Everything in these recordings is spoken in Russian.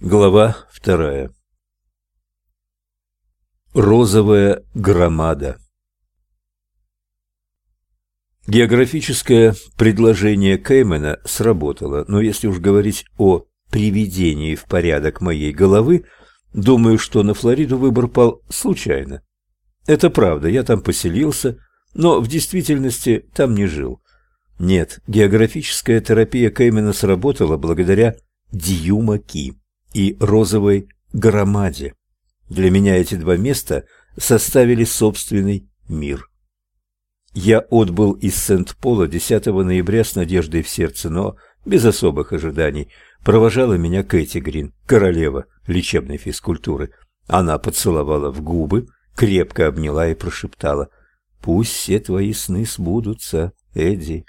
Глава вторая. Розовая громада. Географическое предложение Кеймена сработало, но если уж говорить о приведении в порядок моей головы, думаю, что на Флориду выбор пал случайно. Это правда, я там поселился, но в действительности там не жил. Нет, географическая терапия Кеймена сработала благодаря Дьюма Ки и розовой громаде. Для меня эти два места составили собственный мир. Я отбыл из Сент-Пола 10 ноября с надеждой в сердце, но без особых ожиданий. Провожала меня Кэти Грин, королева лечебной физкультуры. Она поцеловала в губы, крепко обняла и прошептала «Пусть все твои сны сбудутся, Эдди».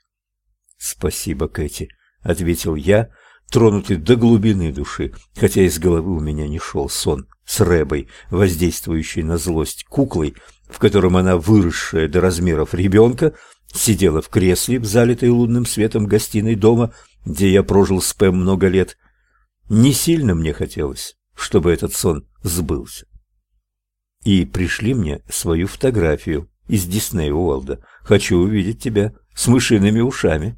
«Спасибо, Кэти», — ответил я, тронутый до глубины души, хотя из головы у меня не шел сон с Рэбой, воздействующей на злость куклой, в котором она, выросшая до размеров ребенка, сидела в кресле в залитой лунным светом гостиной дома, где я прожил с Пэм много лет. Не сильно мне хотелось, чтобы этот сон сбылся. И пришли мне свою фотографию из Дисней Уолда. Хочу увидеть тебя с мышиными ушами.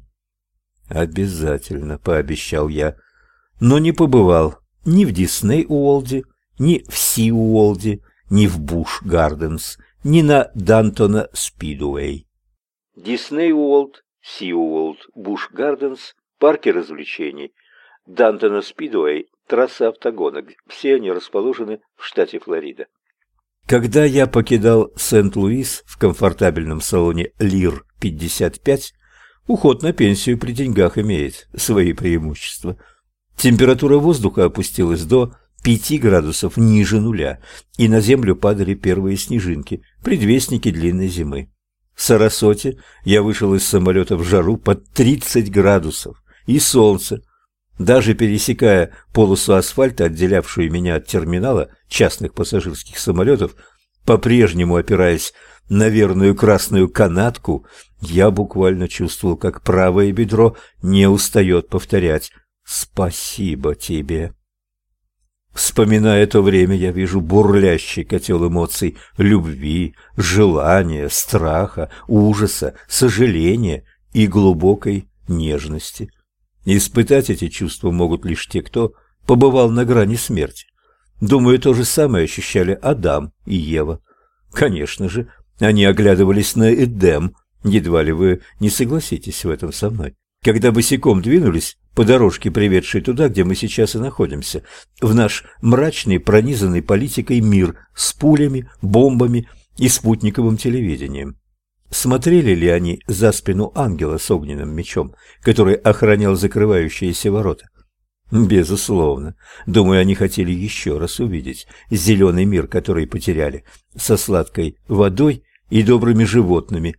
«Обязательно», — пообещал я, но не побывал ни в Дисней Уолде, ни в Си Уолде, ни в Буш Гарденс, ни на Дантона Спидуэй. Дисней Уолд, Си Уолд, Буш Гарденс, парки развлечений. Дантона Спидуэй, трасса автогонок. Все они расположены в штате Флорида. Когда я покидал Сент-Луис в комфортабельном салоне Лир 55, Уход на пенсию при деньгах имеет свои преимущества. Температура воздуха опустилась до 5 градусов ниже нуля, и на землю падали первые снежинки, предвестники длинной зимы. В Сарасоте я вышел из самолета в жару под 30 градусов, и солнце. Даже пересекая полосу асфальта, отделявшую меня от терминала частных пассажирских самолетов, по-прежнему опираясь на верную красную канатку, я буквально чувствовал, как правое бедро не устает повторять «Спасибо тебе». Вспоминая то время, я вижу бурлящий котел эмоций любви, желания, страха, ужаса, сожаления и глубокой нежности. Испытать эти чувства могут лишь те, кто побывал на грани смерти. Думаю, то же самое ощущали Адам и Ева. Конечно же, они оглядывались на Эдем. Едва ли вы не согласитесь в этом со мной. Когда босиком двинулись по дорожке, приведшей туда, где мы сейчас и находимся, в наш мрачный, пронизанный политикой мир с пулями, бомбами и спутниковым телевидением. Смотрели ли они за спину ангела с огненным мечом, который охранял закрывающиеся ворота? Безусловно. Думаю, они хотели еще раз увидеть зеленый мир, который потеряли, со сладкой водой и добрыми животными.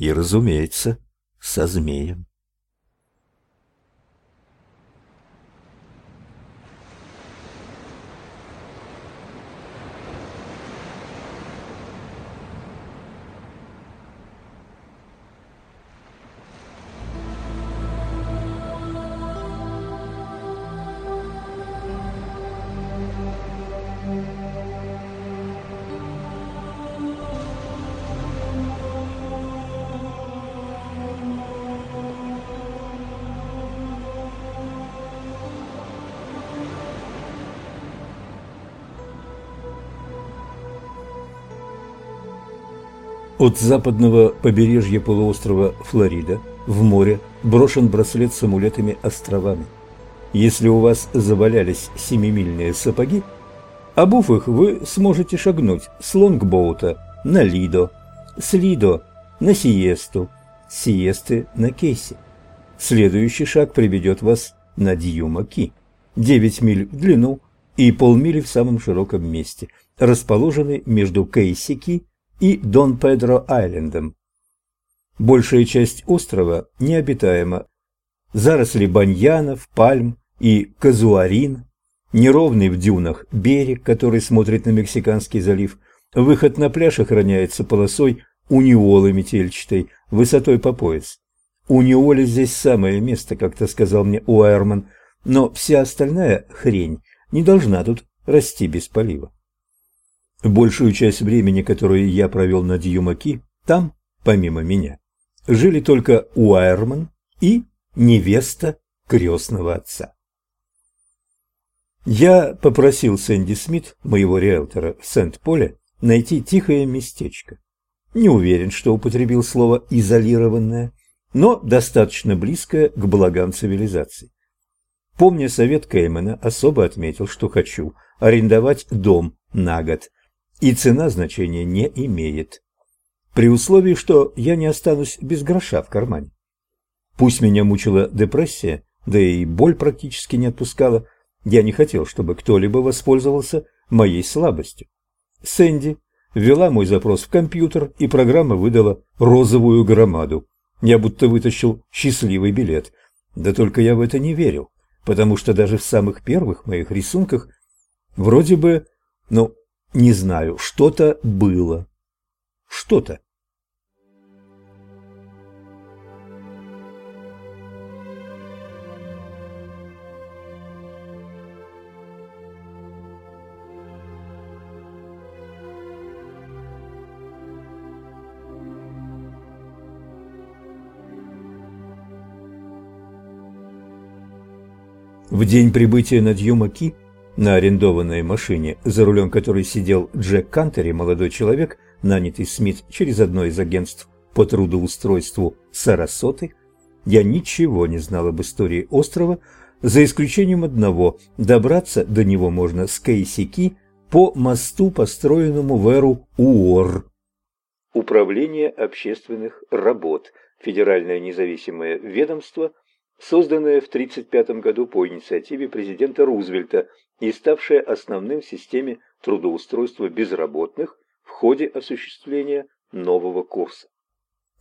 И, разумеется, со змеем. От западного побережья полуострова Флорида в море брошен браслет с амулетами-островами. Если у вас завалялись семимильные сапоги, обув их вы сможете шагнуть с лонгбоута на Лидо, с Лидо на Сиесту, с Сиесты на Кейси. Следующий шаг приведет вас на Дьюма-Ки, 9 миль в длину и полмили в самом широком месте, расположенный между Кейси-Ки и Дон-Педро-Айлендом. Большая часть острова необитаема. Заросли баньянов, пальм и казуарин, неровный в дюнах берег, который смотрит на Мексиканский залив, выход на пляж охраняется полосой униолы метельчатой, высотой по пояс. Униоле здесь самое место, как-то сказал мне Уайерман, но вся остальная хрень не должна тут расти без полива. Большую часть времени, которое я провел на Дьюмаки, там, помимо меня, жили только Уайерман и невеста крестного отца. Я попросил Сэнди Смит, моего риэлтора в Сент-Поле, найти тихое местечко. Не уверен, что употребил слово «изолированное», но достаточно близкое к благам цивилизации. Помня совет Кеймана, особо отметил, что хочу арендовать дом на год, и цена значения не имеет, при условии, что я не останусь без гроша в кармане. Пусть меня мучила депрессия, да и боль практически не отпускала, я не хотел, чтобы кто-либо воспользовался моей слабостью. Сэнди ввела мой запрос в компьютер, и программа выдала розовую громаду. Я будто вытащил счастливый билет. Да только я в это не верил, потому что даже в самых первых моих рисунках вроде бы, ну, не знаю, что-то было. Что-то. В день прибытия на Дьюмаки на арендованной машине, за рулем которой сидел Джек Кантери, молодой человек, нанятый Смит через одно из агентств по трудоустройству Сарасоты, я ничего не знал об истории острова, за исключением одного – добраться до него можно с Кейсики по мосту, построенному в эру УОР. Управление общественных работ – федеральное независимое ведомство – созданная в 1935 году по инициативе президента Рузвельта и ставшая основным в системе трудоустройства безработных в ходе осуществления нового курса.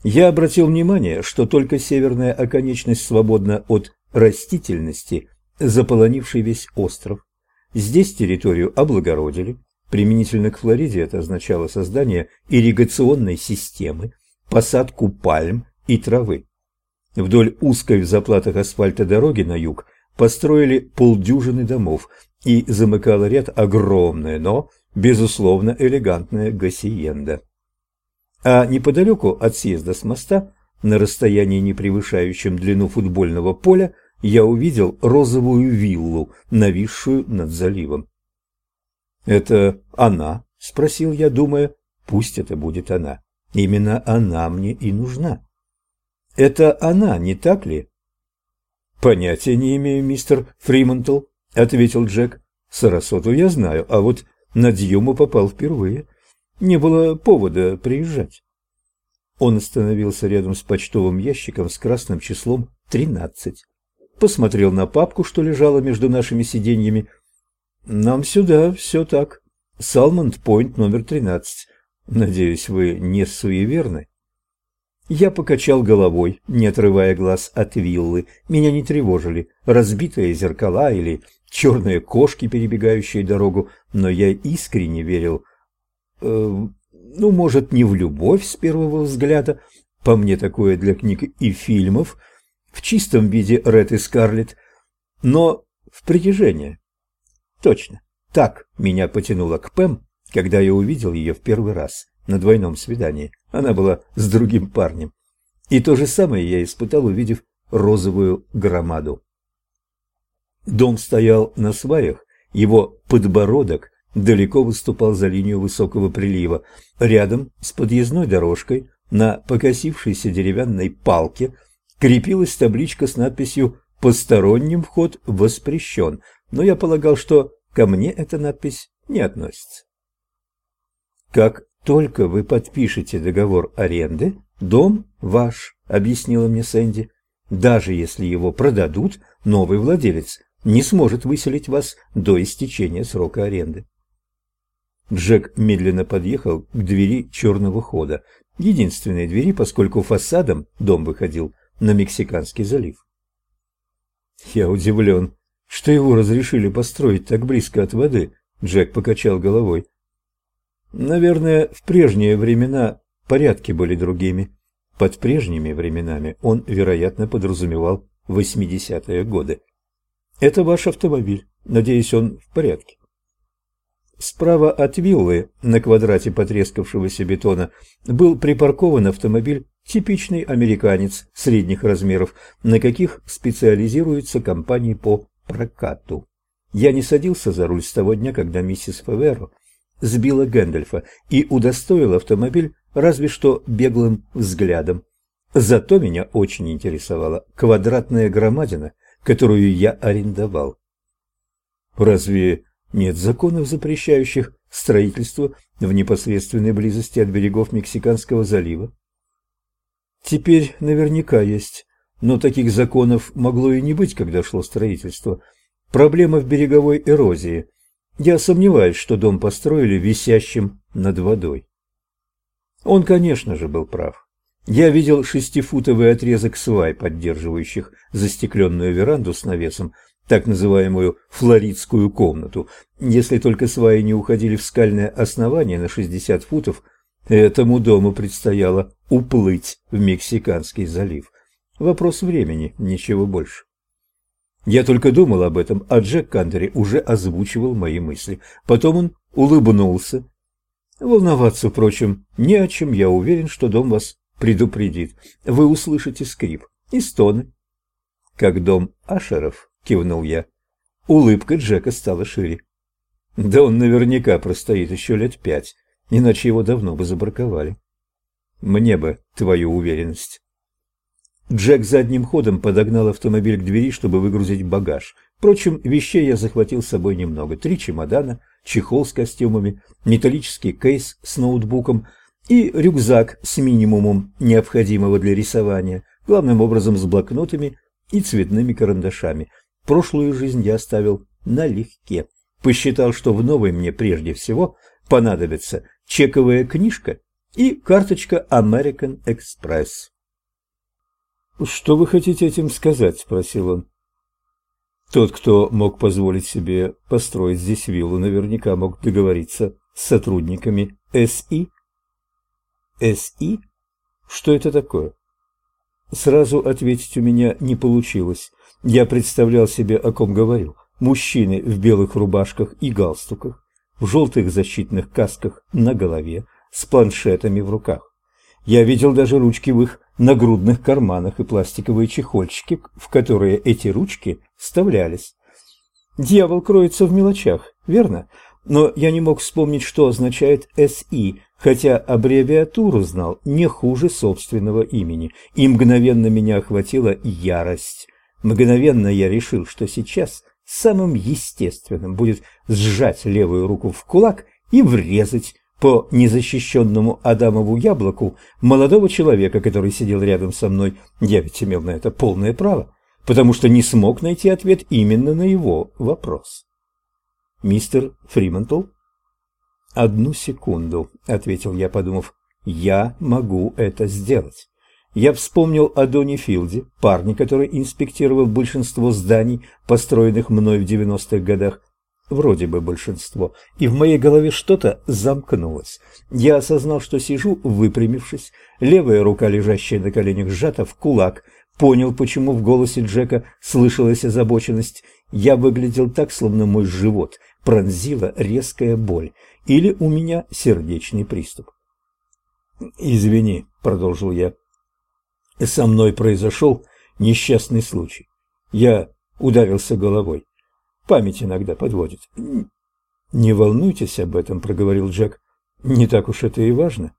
Я обратил внимание, что только северная оконечность свободна от растительности, заполонившей весь остров. Здесь территорию облагородили. Применительно к Флориде это означало создание ирригационной системы, посадку пальм и травы. Вдоль узкой в заплатах асфальта дороги на юг построили полдюжины домов и замыкала ряд огромная, но, безусловно, элегантная гасиенда. А неподалеку от съезда с моста, на расстоянии не превышающем длину футбольного поля, я увидел розовую виллу, нависшую над заливом. «Это она?» – спросил я, думая, пусть это будет она. Именно она мне и нужна. Это она, не так ли? Понятия не имею, мистер Фримонтл, ответил Джек. Сарасоту я знаю, а вот на Дьюму попал впервые. Не было повода приезжать. Он остановился рядом с почтовым ящиком с красным числом тринадцать. Посмотрел на папку, что лежала между нашими сиденьями. Нам сюда, все так. Салмонд-Пойнт номер тринадцать. Надеюсь, вы не суеверны? Я покачал головой, не отрывая глаз от виллы. Меня не тревожили разбитые зеркала или черные кошки, перебегающие дорогу, но я искренне верил, э, ну, может, не в любовь с первого взгляда, по мне такое для книг и фильмов, в чистом виде Ред и Скарлетт, но в притяжение. Точно, так меня потянуло к Пэм, когда я увидел ее в первый раз на двойном свидании. Она была с другим парнем. И то же самое я испытал, увидев розовую громаду. Дом стоял на сваях, его подбородок далеко выступал за линию высокого прилива. Рядом с подъездной дорожкой на покосившейся деревянной палке крепилась табличка с надписью «Посторонним вход воспрещен», но я полагал, что ко мне эта надпись не относится. Как только вы подпишете договор аренды, дом ваш, объяснила мне Сэнди. Даже если его продадут, новый владелец не сможет выселить вас до истечения срока аренды. Джек медленно подъехал к двери черного хода, единственной двери, поскольку фасадом дом выходил на Мексиканский залив. Я удивлен, что его разрешили построить так близко от воды, Джек покачал головой. Наверное, в прежние времена порядки были другими. Под прежними временами он, вероятно, подразумевал 80-е годы. «Это ваш автомобиль», Надеюсь, он в порядке. Справа от виллы, на квадрате потрескавшегося бетона, был припаркован автомобиль типичный американец средних размеров, на каких специализируются компании по прокату. Я не садился за руль с того дня, когда миссис Фаверо сбила Гэндальфа и удостоил автомобиль разве что беглым взглядом. Зато меня очень интересовала квадратная громадина, которую я арендовал. Разве нет законов, запрещающих строительство в непосредственной близости от берегов Мексиканского залива? Теперь наверняка есть, но таких законов могло и не быть, когда шло строительство. Проблема в береговой эрозии. Я сомневаюсь, что дом построили висящим над водой. Он, конечно же, был прав. Я видел шестифутовый отрезок свай, поддерживающих застекленную веранду с навесом, так называемую флоридскую комнату. Если только сваи не уходили в скальное основание на 60 футов, этому дому предстояло уплыть в Мексиканский залив. Вопрос времени, ничего больше. Я только думал об этом, а Джек Кантери уже озвучивал мои мысли. Потом он улыбнулся. Волноваться, впрочем, не о чем, я уверен, что дом вас предупредит. Вы услышите скрип и стоны. Как дом Ашеров, кивнул я. Улыбка Джека стала шире. Да он наверняка простоит еще лет пять, иначе его давно бы забраковали. Мне бы твою уверенность. Джек задним ходом подогнал автомобиль к двери, чтобы выгрузить багаж. Впрочем, вещей я захватил с собой немного. Три чемодана, чехол с костюмами, металлический кейс с ноутбуком и рюкзак с минимумом необходимого для рисования, главным образом с блокнотами и цветными карандашами. Прошлую жизнь я оставил налегке. Посчитал, что в новой мне прежде всего понадобится чековая книжка и карточка American Express. «Что вы хотите этим сказать?» – спросил он. Тот, кто мог позволить себе построить здесь виллу, наверняка мог договориться с сотрудниками СИ. СИ? Что это такое? Сразу ответить у меня не получилось. Я представлял себе, о ком говорю. Мужчины в белых рубашках и галстуках, в желтых защитных касках на голове, с планшетами в руках. Я видел даже ручки в их нагрудных карманах и пластиковые чехольчики, в которые эти ручки вставлялись. Дьявол кроется в мелочах, верно? Но я не мог вспомнить, что означает «СИ», хотя аббревиатуру знал не хуже собственного имени, и мгновенно меня охватила ярость. Мгновенно я решил, что сейчас самым естественным будет сжать левую руку в кулак и врезать по незащищенному Адамову яблоку молодого человека, который сидел рядом со мной, я ведь имел на это полное право, потому что не смог найти ответ именно на его вопрос. «Мистер Фримантл?» «Одну секунду», — ответил я, подумав, — «я могу это сделать». Я вспомнил о Доне Филде, парне, который инспектировал большинство зданий, построенных мной в 90-х годах, вроде бы большинство, и в моей голове что-то замкнулось. Я осознал, что сижу, выпрямившись, левая рука, лежащая на коленях, сжата в кулак, понял, почему в голосе Джека слышалась озабоченность. Я выглядел так, словно мой живот пронзила резкая боль, или у меня сердечный приступ. «Извини», — продолжил я, — «со мной произошел несчастный случай. Я ударился головой. Память иногда подводит. Не волнуйтесь об этом, проговорил Джек. Не так уж это и важно.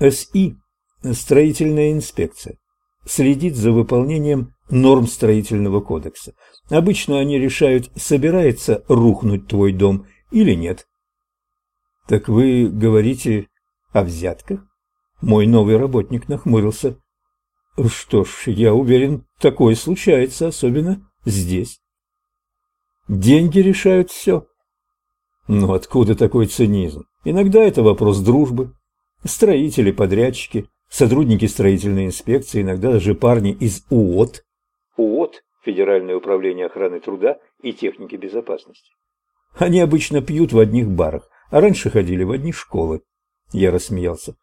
СИ строительная инспекция следит за выполнением норм строительного кодекса. Обычно они решают, собирается рухнуть твой дом или нет. Так вы говорите о взятках? Мой новый работник нахмурился. Что ж, я уверен, такое случается, особенно здесь. Деньги решают все. Но откуда такой цинизм? Иногда это вопрос дружбы. Строители, подрядчики, сотрудники строительной инспекции, иногда даже парни из УОТ. УОТ – Федеральное управление охраны труда и техники безопасности. Они обычно пьют в одних барах, а раньше ходили в одни школы. Я рассмеялся.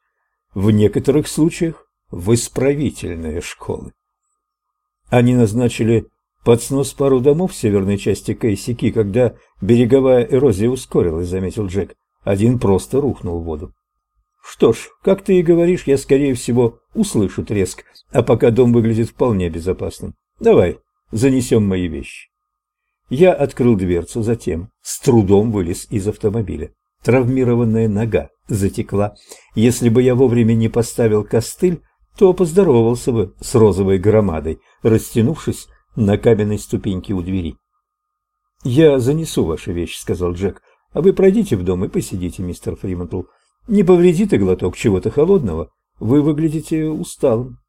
В некоторых случаях в исправительные школы. Они назначили под снос пару домов в северной части Кейсики, когда береговая эрозия ускорилась, заметил Джек. Один просто рухнул в воду. Что ж, как ты и говоришь, я, скорее всего, услышу треск, а пока дом выглядит вполне безопасным. Давай, занесем мои вещи. Я открыл дверцу, затем с трудом вылез из автомобиля. Травмированная нога затекла. Если бы я вовремя не поставил костыль, то поздоровался бы с розовой громадой, растянувшись на каменной ступеньке у двери. «Я занесу ваши вещи», — сказал Джек. «А вы пройдите в дом и посидите, мистер Фримонтл. Не повредит и глоток чего-то холодного. Вы выглядите усталым».